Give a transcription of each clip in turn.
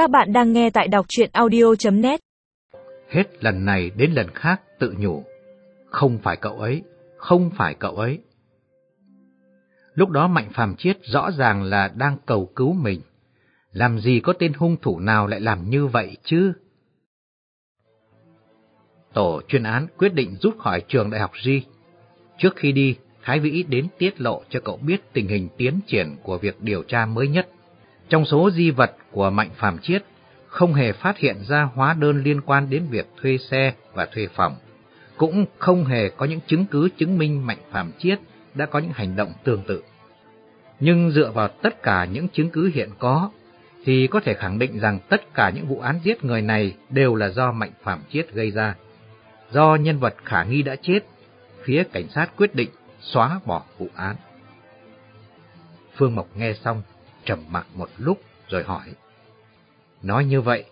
Các bạn đang nghe tại đọc chuyện audio.net Hết lần này đến lần khác tự nhủ. Không phải cậu ấy, không phải cậu ấy. Lúc đó Mạnh Phàm Chiết rõ ràng là đang cầu cứu mình. Làm gì có tên hung thủ nào lại làm như vậy chứ? Tổ chuyên án quyết định rút khỏi trường đại học Di. Trước khi đi, Thái Vĩ đến tiết lộ cho cậu biết tình hình tiến triển của việc điều tra mới nhất. Trong số di vật của Mạnh Phàm Chiết, không hề phát hiện ra hóa đơn liên quan đến việc thuê xe và thuê phòng. Cũng không hề có những chứng cứ chứng minh Mạnh Phàm Chiết đã có những hành động tương tự. Nhưng dựa vào tất cả những chứng cứ hiện có, thì có thể khẳng định rằng tất cả những vụ án giết người này đều là do Mạnh Phạm Chiết gây ra. Do nhân vật khả nghi đã chết, phía cảnh sát quyết định xóa bỏ vụ án. Phương Mộc nghe xong, trầm mặc một lúc rồi hỏi. Nói như vậy,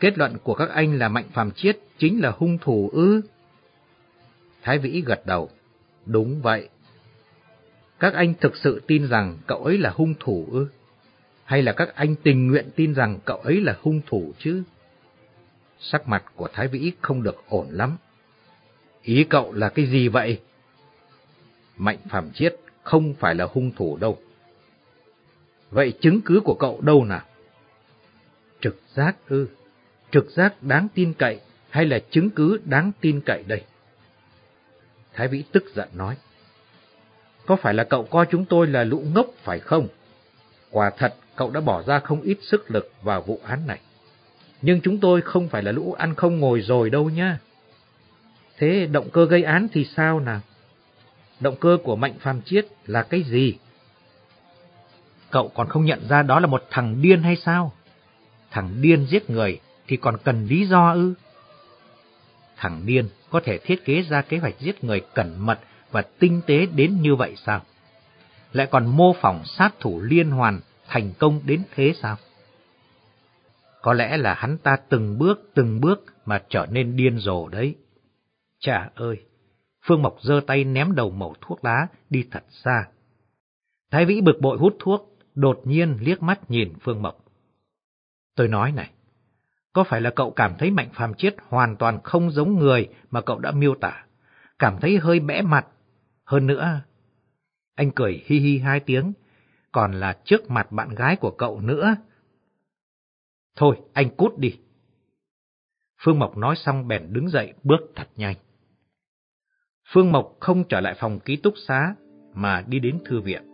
kết luận của các anh là Mạnh Phạm Chiết chính là hung thủ ư? Thái Vĩ gật đầu. Đúng vậy. Các anh thực sự tin rằng cậu ấy là hung thủ ư? Hay là các anh tình nguyện tin rằng cậu ấy là hung thủ chứ? Sắc mặt của Thái Vĩ không được ổn lắm. Ý cậu là cái gì vậy? Mạnh Phạm Chiết không phải là hung thủ đâu. Vậy chứng cứ của cậu đâu nào? Trực giác ư? Trực giác đáng tin cậy hay là chứng cứ đáng tin cậy đây? Thái Vĩ tức giận nói. Có phải là cậu coi chúng tôi là lũ ngốc phải không? Quả thật, cậu đã bỏ ra không ít sức lực vào vụ án này. Nhưng chúng tôi không phải là lũ ăn không ngồi rồi đâu nhá. Thế động cơ gây án thì sao nào? Động cơ của Mạnh Phàm Chiết là cái gì? Cậu còn không nhận ra đó là một thằng điên hay sao? Thằng điên giết người thì còn cần lý do ư? Thằng điên có thể thiết kế ra kế hoạch giết người cẩn mật và tinh tế đến như vậy sao? Lại còn mô phỏng sát thủ liên hoàn thành công đến thế sao? Có lẽ là hắn ta từng bước từng bước mà trở nên điên rồ đấy. Chà ơi! Phương Mộc giơ tay ném đầu mẩu thuốc lá đi thật xa. Thái Vĩ bực bội hút thuốc, đột nhiên liếc mắt nhìn Phương Mộc. Tôi nói này, có phải là cậu cảm thấy Mạnh Phàm Chiết hoàn toàn không giống người mà cậu đã miêu tả, cảm thấy hơi bẽ mặt? Hơn nữa, anh cười hi hi hai tiếng, còn là trước mặt bạn gái của cậu nữa. Thôi, anh cút đi. Phương Mộc nói xong bèn đứng dậy bước thật nhanh. Phương Mộc không trở lại phòng ký túc xá mà đi đến thư viện.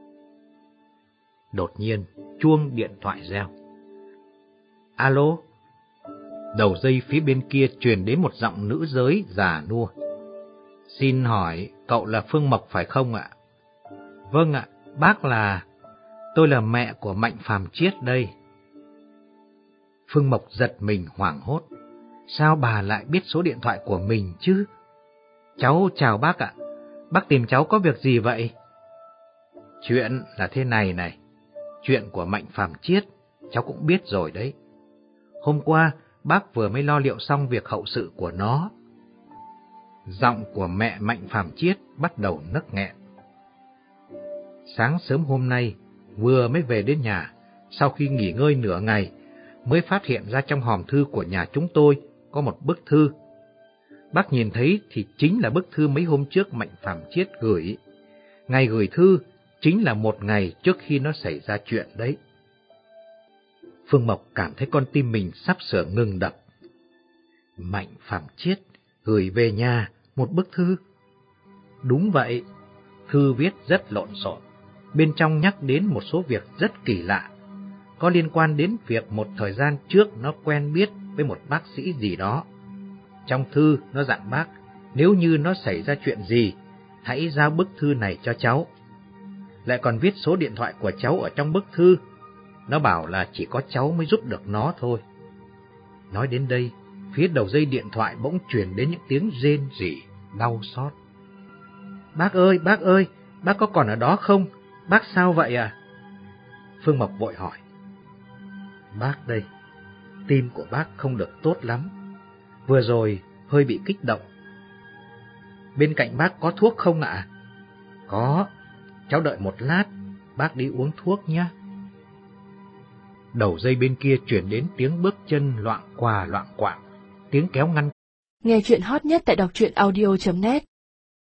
Đột nhiên, chuông điện thoại reo. Alo? Đầu dây phía bên kia truyền đến một giọng nữ giới già nua. Xin hỏi, cậu là Phương Mộc phải không ạ? Vâng ạ, bác là... Tôi là mẹ của Mạnh Phàm Chiết đây. Phương Mộc giật mình hoảng hốt. Sao bà lại biết số điện thoại của mình chứ? Cháu chào bác ạ. Bác tìm cháu có việc gì vậy? Chuyện là thế này này. Chuyện của Mạnh Phàm Chiết, cháu cũng biết rồi đấy. Hôm qua, bác vừa mới lo liệu xong việc hậu sự của nó. Giọng của mẹ Mạnh Phàm Chiết bắt đầu nấc nghẹn. Sáng sớm hôm nay, vừa mới về đến nhà, sau khi nghỉ ngơi nửa ngày, mới phát hiện ra trong hòm thư của nhà chúng tôi có một bức thư. Bác nhìn thấy thì chính là bức thư mấy hôm trước Mạnh Phạm Chiết gửi. Ngày gửi thư chính là một ngày trước khi nó xảy ra chuyện đấy. Phương Mộc cảm thấy con tim mình sắp sửa ngừng đập. Mạnh Phạm Chiết gửi về nhà một bức thư. Đúng vậy, thư viết rất lộn xộn bên trong nhắc đến một số việc rất kỳ lạ, có liên quan đến việc một thời gian trước nó quen biết với một bác sĩ gì đó. Trong thư nó dặn bác, nếu như nó xảy ra chuyện gì, hãy giao bức thư này cho cháu. Lại còn viết số điện thoại của cháu ở trong bức thư, nó bảo là chỉ có cháu mới giúp được nó thôi. Nói đến đây, phía đầu dây điện thoại bỗng truyền đến những tiếng rên rỉ, đau xót. Bác ơi, bác ơi, bác có còn ở đó không? Bác sao vậy à? Phương Mộc vội hỏi. Bác đây, tim của bác không được tốt lắm. Vừa rồi hơi bị kích động. Bên cạnh bác có thuốc không ạ? Có, cháu đợi một lát, bác đi uống thuốc nhé. đầu dây bên kia chuyển đến tiếng bước chân loạn quà loạn quạng, tiếng kéo ngăn. Nghe chuyện hot nhất tại đọc truyện audio.net